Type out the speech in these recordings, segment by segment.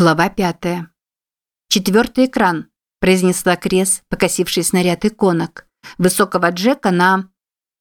Глава пятая. «Четвертый экран», – произнесла Крес, покосившись на ряд иконок. «Высокого Джека на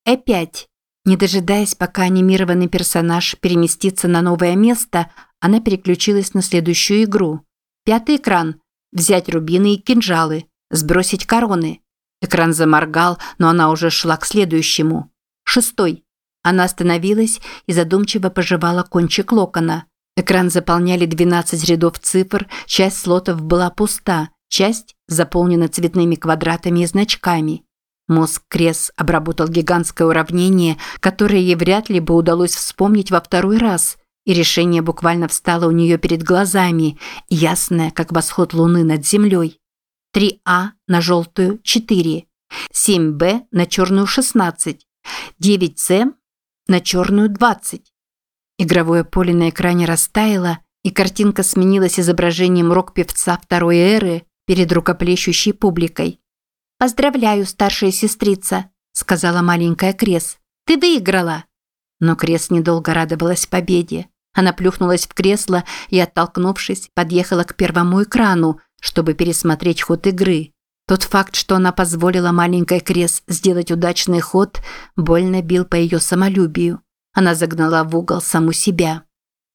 Э5». Не дожидаясь, пока анимированный персонаж переместится на новое место, она переключилась на следующую игру. Пятый экран. Взять рубины и кинжалы. Сбросить короны. Экран заморгал, но она уже шла к следующему. Шестой. Она остановилась и задумчиво пожевала кончик локона. Экран заполняли 12 рядов цифр, часть слотов была пуста, часть заполнена цветными квадратами и значками. Мозг Крес обработал гигантское уравнение, которое ей вряд ли бы удалось вспомнить во второй раз, и решение буквально встало у нее перед глазами, ясное, как восход луны над землей. 3А на желтую – 4, 7Б на черную – 16, 9С на черную – 20. Игровое поле на экране растаяло, и картинка сменилась изображением рок-певца второй эры перед рукоплещущей публикой. «Поздравляю, старшая сестрица», – сказала маленькая Крес. «Ты выиграла!» Но Крес недолго радовалась победе. Она плюхнулась в кресло и, оттолкнувшись, подъехала к первому экрану, чтобы пересмотреть ход игры. Тот факт, что она позволила маленькой Крес сделать удачный ход, больно бил по ее самолюбию. Она загнала в угол саму себя.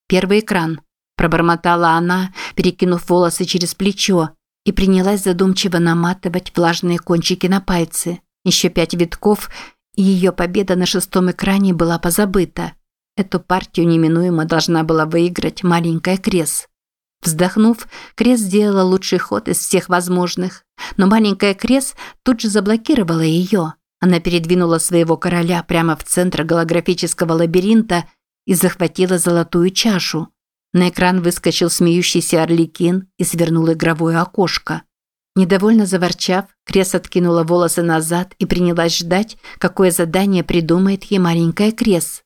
«Первый экран», – пробормотала она, перекинув волосы через плечо, и принялась задумчиво наматывать влажные кончики на пальцы. Еще пять витков, и ее победа на шестом экране была позабыта. Эту партию неминуемо должна была выиграть маленькая Крес. Вздохнув, Крес сделала лучший ход из всех возможных, но маленькая Крес тут же заблокировала ее. Она передвинула своего короля прямо в центр голографического лабиринта и захватила золотую чашу. На экран выскочил смеющийся Орликин и свернул игровое окошко. Недовольно заворчав, Крес откинула волосы назад и принялась ждать, какое задание придумает ей маленькая Крес.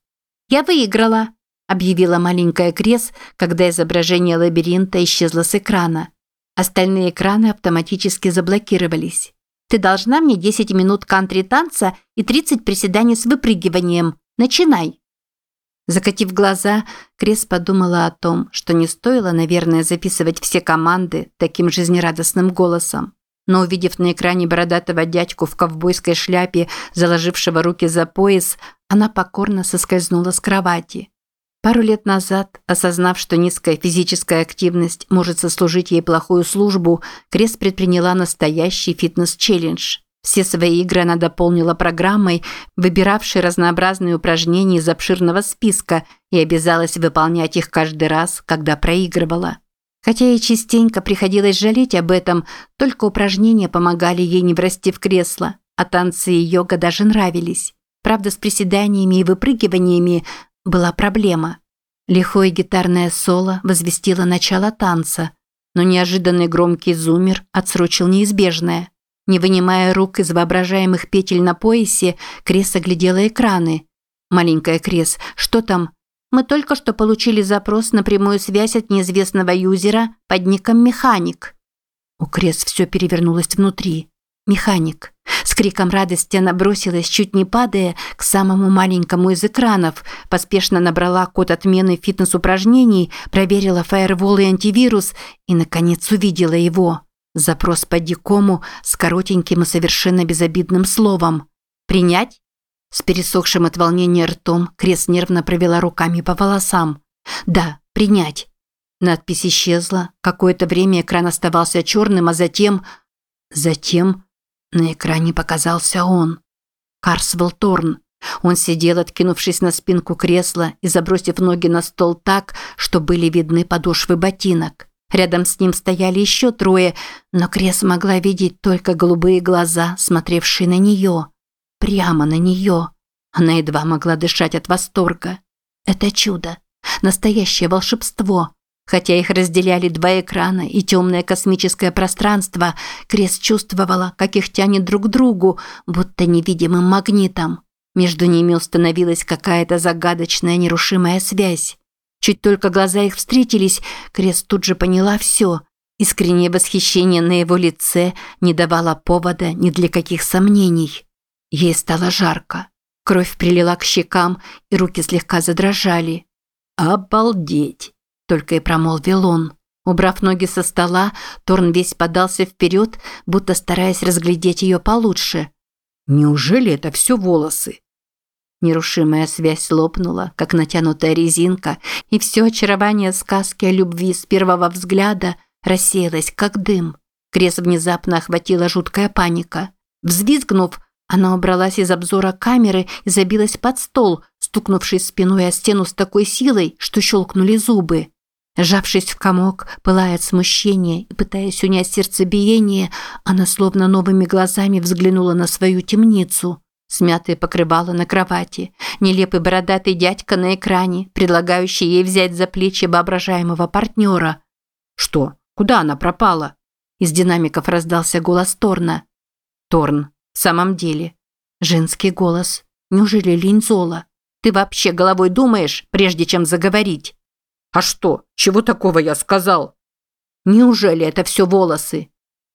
«Я выиграла!» – объявила маленькая Крес, когда изображение лабиринта исчезло с экрана. Остальные экраны автоматически заблокировались. Ты должна мне 10 минут кантри-танца и 30 приседаний с выпрыгиванием. Начинай!» Закатив глаза, Крес подумала о том, что не стоило, наверное, записывать все команды таким жизнерадостным голосом. Но увидев на экране бородатого дядьку в ковбойской шляпе, заложившего руки за пояс, она покорно соскользнула с кровати. Пару лет назад, осознав, что низкая физическая активность может сослужить ей плохую службу, Крес предприняла настоящий фитнес-челлендж. Все свои игры она дополнила программой, выбиравшей разнообразные упражнения из обширного списка и обязалась выполнять их каждый раз, когда проигрывала. Хотя ей частенько приходилось жалеть об этом, только упражнения помогали ей не врасти в кресло, а танцы и йога даже нравились. Правда, с приседаниями и выпрыгиваниями была проблема. Лихое гитарное соло возвестило начало танца, но неожиданный громкий зумер отсрочил неизбежное. Не вынимая рук из воображаемых петель на поясе, Крес оглядела экраны. «Маленькая Крес, что там?» «Мы только что получили запрос на прямую связь от неизвестного юзера под ником «Механик». У Крес все перевернулось внутри. «Механик». С криком радости она бросилась, чуть не падая, к самому маленькому из экранов, поспешно набрала код отмены фитнес-упражнений, проверила фаервол и антивирус и, наконец, увидела его. Запрос по дикому с коротеньким и совершенно безобидным словом. «Принять?» С пересохшим от волнения ртом Крест нервно провела руками по волосам. «Да, принять». Надпись исчезла. Какое-то время экран оставался черным, а затем... Затем... На экране показался он. Карсвелл Торн. Он сидел, откинувшись на спинку кресла и забросив ноги на стол так, что были видны подошвы ботинок. Рядом с ним стояли еще трое, но Крес могла видеть только голубые глаза, смотревшие на нее. Прямо на нее. Она едва могла дышать от восторга. Это чудо. Настоящее волшебство. Хотя их разделяли два экрана и темное космическое пространство, Крес чувствовала, как их тянет друг к другу, будто невидимым магнитом. Между ними установилась какая-то загадочная нерушимая связь. Чуть только глаза их встретились, Крес тут же поняла все. Искреннее восхищение на его лице не давало повода ни для каких сомнений. Ей стало жарко. Кровь прилила к щекам, и руки слегка задрожали. «Обалдеть!» Только и промолвил он. Убрав ноги со стола, Торн весь подался вперед, будто стараясь разглядеть ее получше. «Неужели это все волосы?» Нерушимая связь лопнула, как натянутая резинка, и все очарование сказки о любви с первого взгляда рассеялось, как дым. Крес внезапно охватила жуткая паника. Взвизгнув, она убралась из обзора камеры и забилась под стол, стукнувшись спиной о стену с такой силой, что щелкнули зубы. Сжавшись в комок, пылая от смущения и пытаясь унять сердцебиение, она словно новыми глазами взглянула на свою темницу. Смятые покрывало на кровати, нелепый бородатый дядька на экране, предлагающий ей взять за плечи воображаемого партнера. «Что? Куда она пропала?» Из динамиков раздался голос Торна. «Торн, в самом деле». Женский голос. «Неужели Линзола? Ты вообще головой думаешь, прежде чем заговорить?» «А что? Чего такого я сказал?» «Неужели это все волосы?»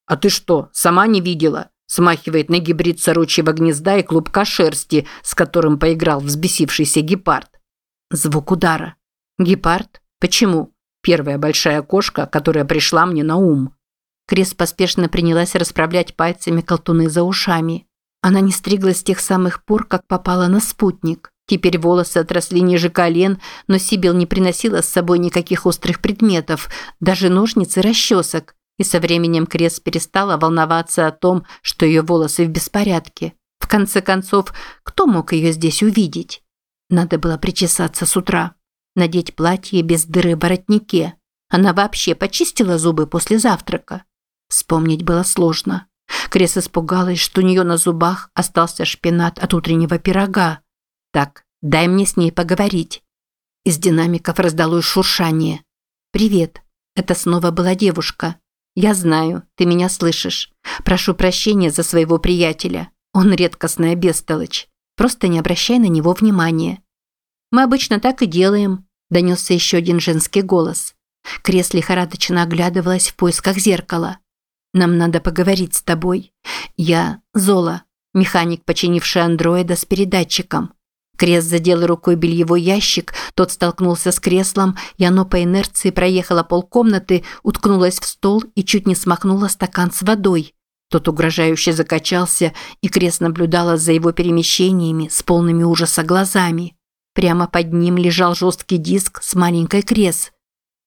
«А ты что, сама не видела?» Смахивает на гибрид сорочьего гнезда и клубка шерсти, с которым поиграл взбесившийся гепард. Звук удара. Гепард? Почему? Первая большая кошка, которая пришла мне на ум. Крис поспешно принялась расправлять пальцами колтуны за ушами. Она не стриглась с тех самых пор, как попала на спутник. Теперь волосы отросли ниже колен, но Сибил не приносила с собой никаких острых предметов, даже ножниц и расчесок. И со временем Крес перестала волноваться о том, что ее волосы в беспорядке. В конце концов, кто мог ее здесь увидеть? Надо было причесаться с утра. Надеть платье без дыры в воротнике. Она вообще почистила зубы после завтрака. Вспомнить было сложно. Крес испугалась, что у нее на зубах остался шпинат от утреннего пирога. Так, дай мне с ней поговорить. Из динамиков раздалось шуршание. «Привет». Это снова была девушка. «Я знаю, ты меня слышишь. Прошу прощения за своего приятеля. Он редкостная бестолочь. Просто не обращай на него внимания». «Мы обычно так и делаем», – донесся еще один женский голос. Крес лихорадочно оглядывалась в поисках зеркала. «Нам надо поговорить с тобой. Я Зола, механик, починивший андроида с передатчиком. Крест задел рукой бельевой ящик, тот столкнулся с креслом, и оно по инерции проехало полкомнаты, уткнулось в стол и чуть не смахнуло стакан с водой. Тот угрожающе закачался, и Крест наблюдала за его перемещениями с полными ужаса глазами. Прямо под ним лежал жесткий диск с маленькой Крес.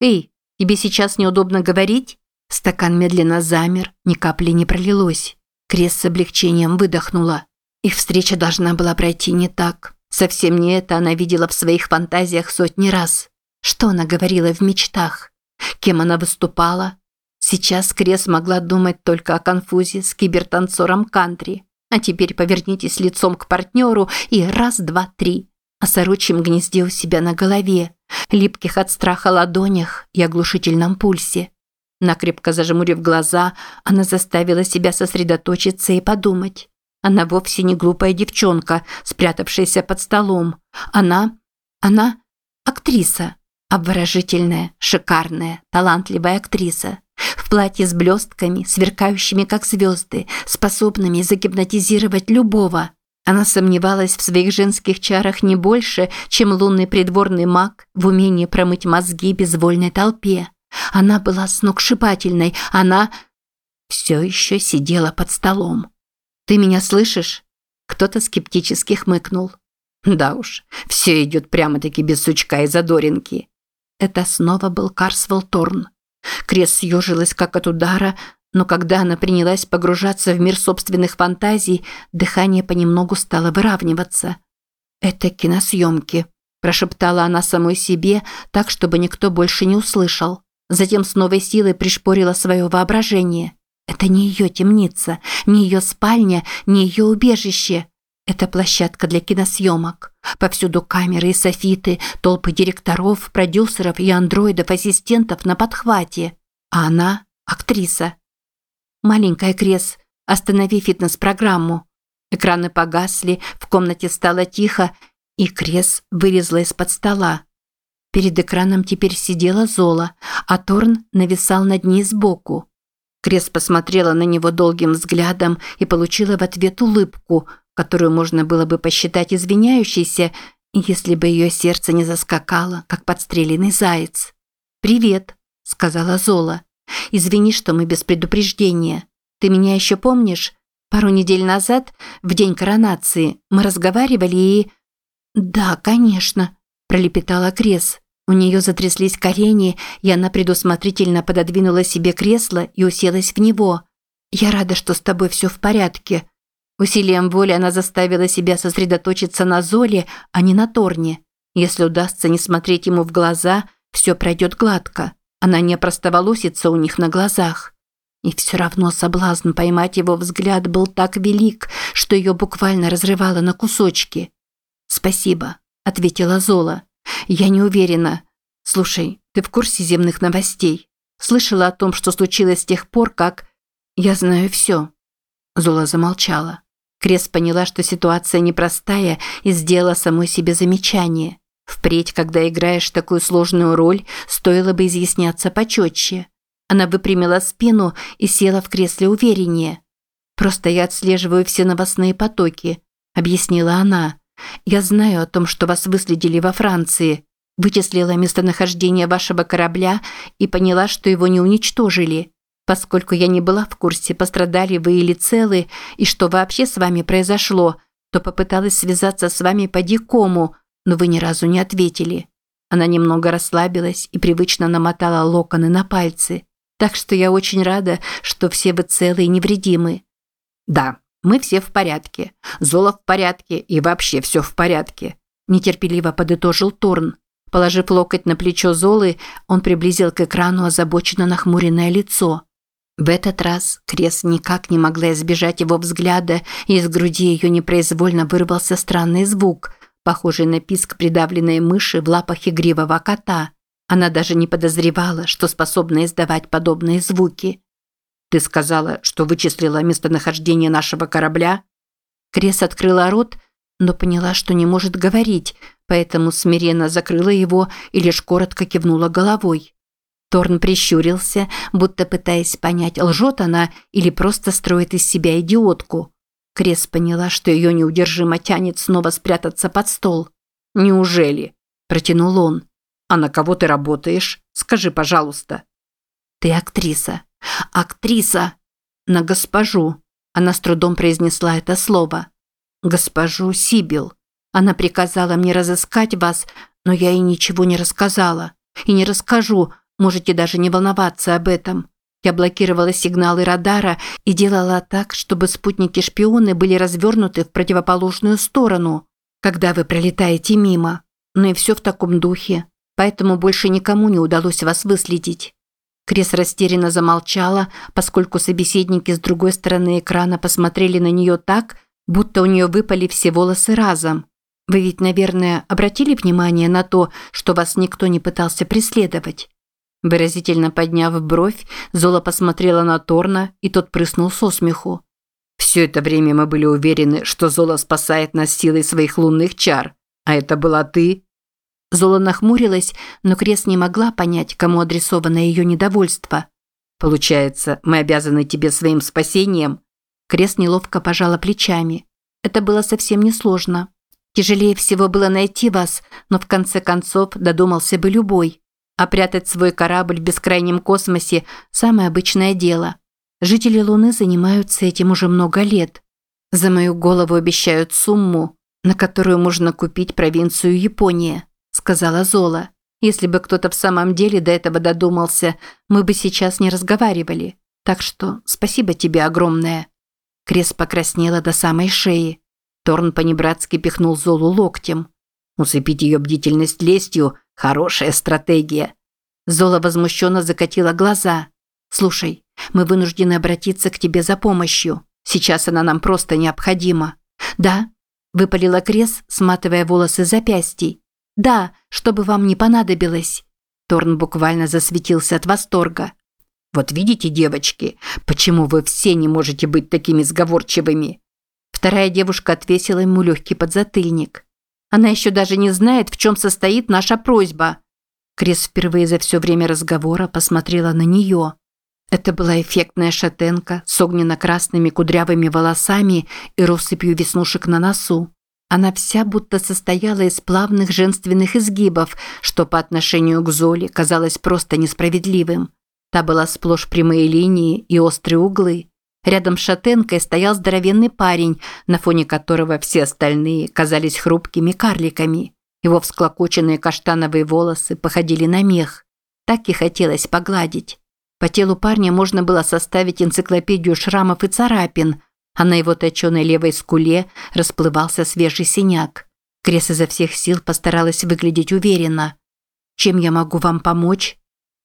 «Эй, тебе сейчас неудобно говорить?» Стакан медленно замер, ни капли не пролилось. Крес с облегчением выдохнула. Их встреча должна была пройти не так. Совсем не это она видела в своих фантазиях сотни раз. Что она говорила в мечтах? Кем она выступала? Сейчас Крес могла думать только о конфузе с кибертанцором кантри. А теперь повернитесь лицом к партнеру и раз, два, три. О сорочьем гнезде у себя на голове, липких от страха ладонях и оглушительном пульсе. Накрепко зажмурив глаза, она заставила себя сосредоточиться и подумать. Она вовсе не глупая девчонка, спрятавшаяся под столом. Она... она... актриса. Обворожительная, шикарная, талантливая актриса. В платье с блестками, сверкающими как звезды, способными загипнотизировать любого. Она сомневалась в своих женских чарах не больше, чем лунный придворный маг в умении промыть мозги безвольной толпе. Она была сногсшибательной, она все еще сидела под столом. «Ты меня слышишь?» Кто-то скептически хмыкнул. «Да уж, все идет прямо-таки без сучка и задоринки». Это снова был Карсвелл Торн. Крес съежилась как от удара, но когда она принялась погружаться в мир собственных фантазий, дыхание понемногу стало выравниваться. «Это киносъемки», – прошептала она самой себе, так, чтобы никто больше не услышал. Затем с новой силой пришпорила свое воображение. Это не ее темница, не ее спальня, не ее убежище. Это площадка для киносъемок. Повсюду камеры и софиты, толпы директоров, продюсеров и андроидов-ассистентов на подхвате. А она – актриса. Маленькая Крес, останови фитнес-программу. Экраны погасли, в комнате стало тихо, и Крес вылезла из-под стола. Перед экраном теперь сидела Зола, а Торн нависал над ней сбоку. Крес посмотрела на него долгим взглядом и получила в ответ улыбку, которую можно было бы посчитать извиняющейся, если бы ее сердце не заскакало, как подстреленный заяц. «Привет», – сказала Зола. «Извини, что мы без предупреждения. Ты меня еще помнишь? Пару недель назад, в день коронации, мы разговаривали и...» «Да, конечно», – пролепетала Крес. У нее затряслись колени, и она предусмотрительно пододвинула себе кресло и уселась в него. «Я рада, что с тобой все в порядке». Усилием воли она заставила себя сосредоточиться на Золе, а не на Торне. Если удастся не смотреть ему в глаза, все пройдет гладко. Она не простоволосится у них на глазах. И все равно соблазн поймать его взгляд был так велик, что ее буквально разрывало на кусочки. «Спасибо», – ответила Зола. «Я не уверена. Слушай, ты в курсе земных новостей? Слышала о том, что случилось с тех пор, как...» «Я знаю все». Зола замолчала. Крес поняла, что ситуация непростая, и сделала самой себе замечание. Впредь, когда играешь такую сложную роль, стоило бы изъясняться почетче. Она выпрямила спину и села в кресле увереннее. «Просто я отслеживаю все новостные потоки», – объяснила она. «Я знаю о том, что вас выследили во Франции. Вычислила местонахождение вашего корабля и поняла, что его не уничтожили. Поскольку я не была в курсе, пострадали вы или целы, и что вообще с вами произошло, то попыталась связаться с вами по дикому, но вы ни разу не ответили». Она немного расслабилась и привычно намотала локоны на пальцы. Так что я очень рада, что все вы целы и невредимы. Да, мы все в порядке. Зола в порядке и вообще все в порядке. Нетерпеливо подытожил Торн. Положив локоть на плечо Золы, он приблизил к экрану озабоченно нахмуренное лицо. В этот раз Крес никак не могла избежать его взгляда, и из груди ее непроизвольно вырвался странный звук, похожий на писк придавленной мыши в лапах игривого кота – она даже не подозревала, что способна издавать подобные звуки. «Ты сказала, что вычислила местонахождение нашего корабля?» Крес открыла рот, но поняла, что не может говорить, поэтому смиренно закрыла его и лишь коротко кивнула головой. Торн прищурился, будто пытаясь понять, лжет она или просто строит из себя идиотку. Крес поняла, что ее неудержимо тянет снова спрятаться под стол. «Неужели?» – протянул он. А на кого ты работаешь? Скажи, пожалуйста. Ты актриса. Актриса. На госпожу. Она с трудом произнесла это слово. Госпожу Сибил. Она приказала мне разыскать вас, но я ей ничего не рассказала. И не расскажу, можете даже не волноваться об этом. Я блокировала сигналы радара и делала так, чтобы спутники-шпионы были развернуты в противоположную сторону, когда вы пролетаете мимо. Ну и все в таком духе поэтому больше никому не удалось вас выследить». Крес растерянно замолчала, поскольку собеседники с другой стороны экрана посмотрели на нее так, будто у нее выпали все волосы разом. Вы ведь, наверное, обратили внимание на то, что вас никто не пытался преследовать? Выразительно подняв бровь, Зола посмотрела на Торна, и тот прыснул со смеху. «Все это время мы были уверены, что Зола спасает нас силой своих лунных чар. А это была ты?» Зола нахмурилась, но Крес не могла понять, кому адресовано ее недовольство. «Получается, мы обязаны тебе своим спасением?» Крес неловко пожала плечами. «Это было совсем несложно. Тяжелее всего было найти вас, но в конце концов додумался бы любой. А прятать свой корабль в бескрайнем космосе – самое обычное дело. Жители Луны занимаются этим уже много лет. За мою голову обещают сумму, на которую можно купить провинцию Япония сказала Зола. Если бы кто-то в самом деле до этого додумался, мы бы сейчас не разговаривали. Так что спасибо тебе огромное. Крес покраснела до самой шеи. Торн понебратски пихнул Золу локтем. Усыпить ее бдительность лестью – хорошая стратегия. Зола возмущенно закатила глаза. «Слушай, мы вынуждены обратиться к тебе за помощью. Сейчас она нам просто необходима». «Да?» – выпалила Крес, сматывая волосы запястий. «Да, чтобы вам не понадобилось». Торн буквально засветился от восторга. «Вот видите, девочки, почему вы все не можете быть такими сговорчивыми?» Вторая девушка отвесила ему легкий подзатыльник. «Она еще даже не знает, в чем состоит наша просьба». Крис впервые за все время разговора посмотрела на нее. Это была эффектная шатенка с огненно-красными кудрявыми волосами и россыпью веснушек на носу. Она вся будто состояла из плавных женственных изгибов, что по отношению к Золе казалось просто несправедливым. Та была сплошь прямые линии и острые углы. Рядом с шатенкой стоял здоровенный парень, на фоне которого все остальные казались хрупкими карликами. Его всклокоченные каштановые волосы походили на мех. Так и хотелось погладить. По телу парня можно было составить энциклопедию шрамов и царапин, а на его точеной левой скуле расплывался свежий синяк. Крес изо всех сил постаралась выглядеть уверенно. «Чем я могу вам помочь?»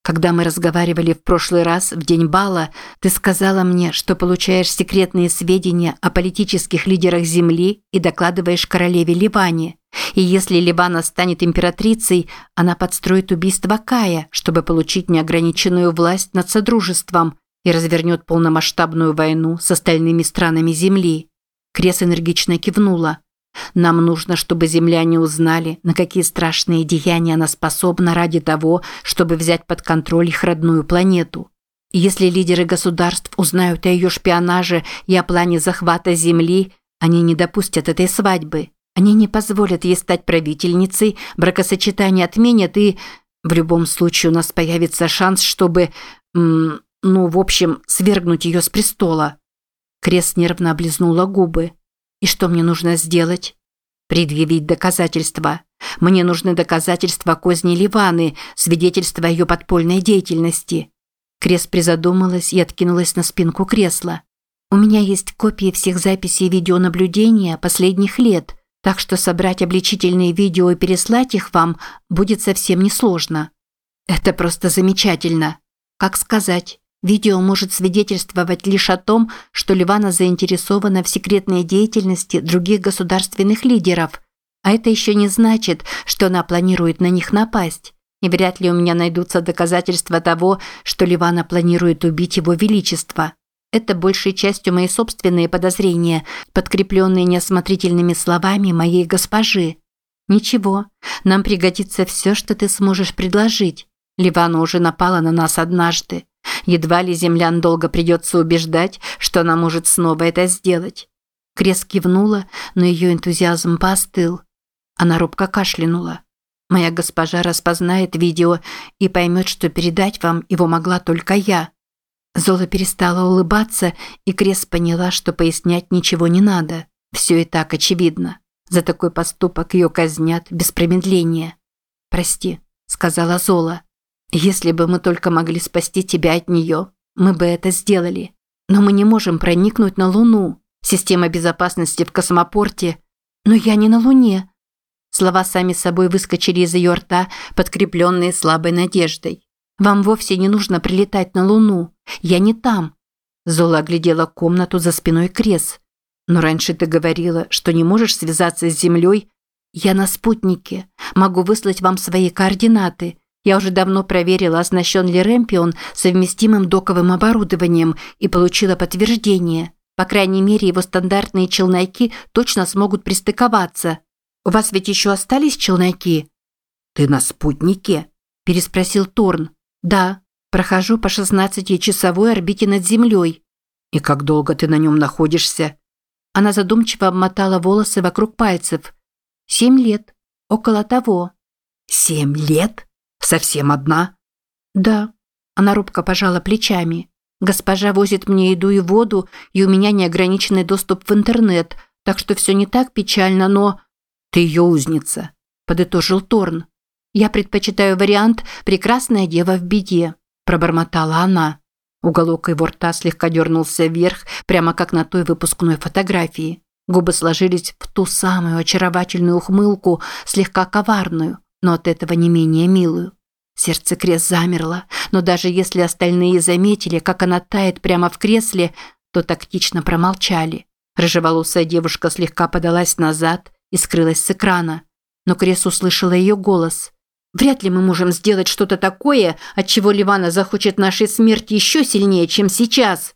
Когда мы разговаривали в прошлый раз, в день бала, ты сказала мне, что получаешь секретные сведения о политических лидерах Земли и докладываешь королеве Ливане. И если Ливана станет императрицей, она подстроит убийство Кая, чтобы получить неограниченную власть над Содружеством и развернет полномасштабную войну с остальными странами Земли. Крес энергично кивнула. Нам нужно, чтобы земляне узнали, на какие страшные деяния она способна ради того, чтобы взять под контроль их родную планету. Если лидеры государств узнают о ее шпионаже и о плане захвата Земли, они не допустят этой свадьбы. Они не позволят ей стать правительницей, бракосочетание отменят и... В любом случае у нас появится шанс, чтобы... ну, в общем, свергнуть ее с престола. Крест нервно облизнула губы. И что мне нужно сделать? Предъявить доказательства. Мне нужны доказательства козни Ливаны, свидетельства ее подпольной деятельности. Крест призадумалась и откинулась на спинку кресла. У меня есть копии всех записей видеонаблюдения последних лет, так что собрать обличительные видео и переслать их вам будет совсем несложно. Это просто замечательно. Как сказать? Видео может свидетельствовать лишь о том, что Ливана заинтересована в секретной деятельности других государственных лидеров, а это еще не значит, что она планирует на них напасть. И вряд ли у меня найдутся доказательства того, что Ливана планирует убить его величество. Это большей частью мои собственные подозрения, подкрепленные неосмотрительными словами моей госпожи. Ничего, нам пригодится все, что ты сможешь предложить. Ливана уже напала на нас однажды. Едва ли землян долго придется убеждать, что она может снова это сделать. Крес кивнула, но ее энтузиазм поостыл. Она робко кашлянула. Моя госпожа распознает видео и поймет, что передать вам его могла только я. Зола перестала улыбаться, и Крес поняла, что пояснять ничего не надо. Все и так очевидно. За такой поступок ее казнят без промедления. «Прости», – сказала Зола. Если бы мы только могли спасти тебя от нее, мы бы это сделали. Но мы не можем проникнуть на Луну. Система безопасности в космопорте. Но я не на Луне. Слова сами собой выскочили из ее рта, подкрепленные слабой надеждой. Вам вовсе не нужно прилетать на Луну. Я не там. Зола оглядела комнату за спиной Крес. Но раньше ты говорила, что не можешь связаться с Землей. Я на спутнике. Могу выслать вам свои координаты. Я уже давно проверила, оснащен ли Рэмпион совместимым доковым оборудованием и получила подтверждение. По крайней мере, его стандартные челноки точно смогут пристыковаться. У вас ведь еще остались челноки? Ты на спутнике? Переспросил Торн. Да, прохожу по 16-часовой орбите над Землей. И как долго ты на нем находишься? Она задумчиво обмотала волосы вокруг пальцев. Семь лет. Около того. Семь лет? Совсем одна? Да. Она робко пожала плечами. Госпожа возит мне еду и воду, и у меня неограниченный доступ в интернет, так что все не так печально, но... Ты ее узница, подытожил Торн. Я предпочитаю вариант «прекрасная дева в беде», пробормотала она. Уголок его рта слегка дернулся вверх, прямо как на той выпускной фотографии. Губы сложились в ту самую очаровательную ухмылку, слегка коварную, но от этого не менее милую. Сердце Крес замерло, но даже если остальные заметили, как она тает прямо в кресле, то тактично промолчали. Рыжеволосая девушка слегка подалась назад и скрылась с экрана. Но Крес услышала ее голос. «Вряд ли мы можем сделать что-то такое, от чего Ливана захочет нашей смерти еще сильнее, чем сейчас».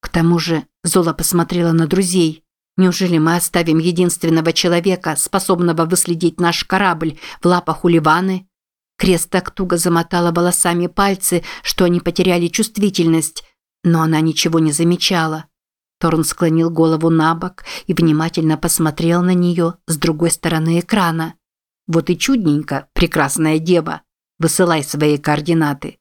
К тому же Зола посмотрела на друзей. Неужели мы оставим единственного человека, способного выследить наш корабль, в лапах у Ливаны? Крест так туго замотала волосами пальцы, что они потеряли чувствительность, но она ничего не замечала. Торн склонил голову на бок и внимательно посмотрел на нее с другой стороны экрана. «Вот и чудненько, прекрасная дева. Высылай свои координаты».